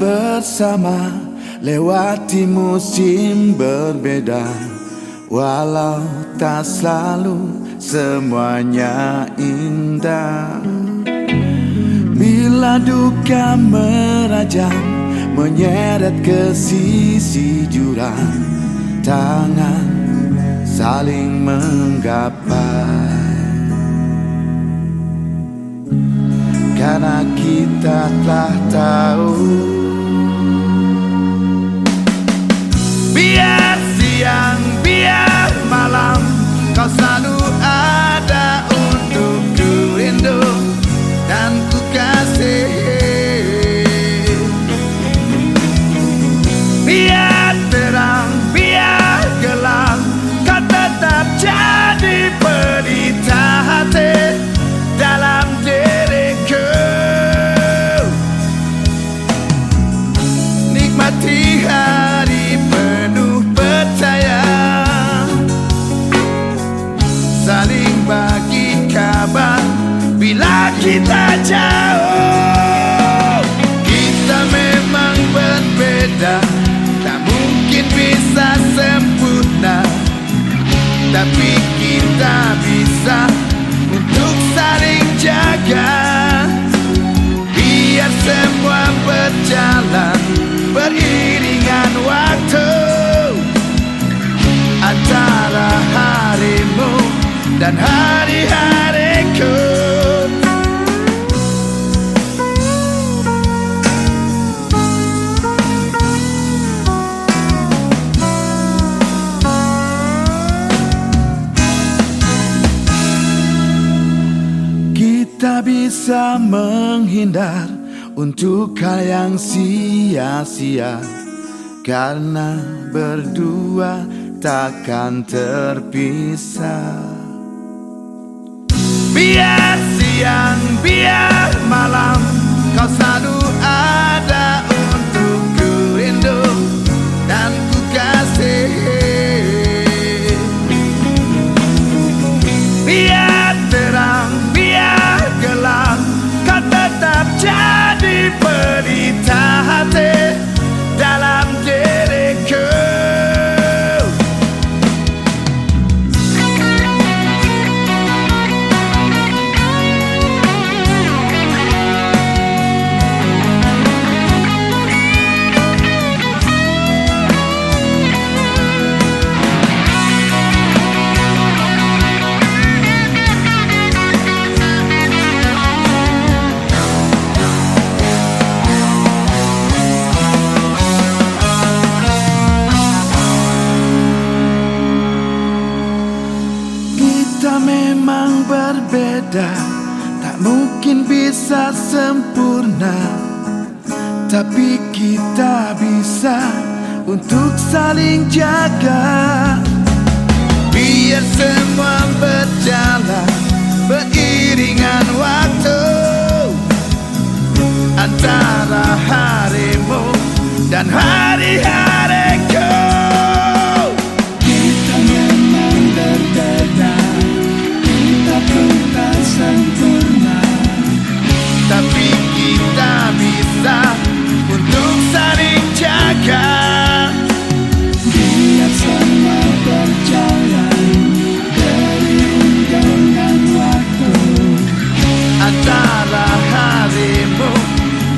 bersama lewati musim berbeda. Walau tak selalu semuanya indah. Bila duka merajam menyeret ke sisi jurang Tangan saling menggapai Karena kita telah tahu. Biar siang, Kita jauh. Kita memang berbeda. Tak mungkin bisa sempurna. Tapi kita bisa Untuk saling jaga. Biar semua berjalan bisa menghindar untuk hal yang sia-sia. Karena berdua takkan terpisah. Biar siang, biar malam Kau selalu ada Mungkin bisa sempurna. Tapi kita bisa Untuk saling jaga. Biar semua berjalan Antara harimu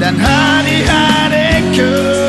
dan hari-hariku